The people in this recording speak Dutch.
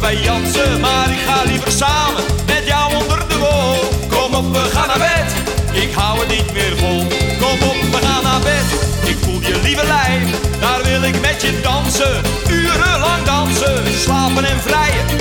bij Jansen, maar ik ga liever samen met jou onder de wol. Kom op, we gaan naar bed, ik hou het niet meer vol. Kom op, we gaan naar bed, ik voel je lieve lijf. Daar wil ik met je dansen, urenlang dansen. Slapen en vrijen,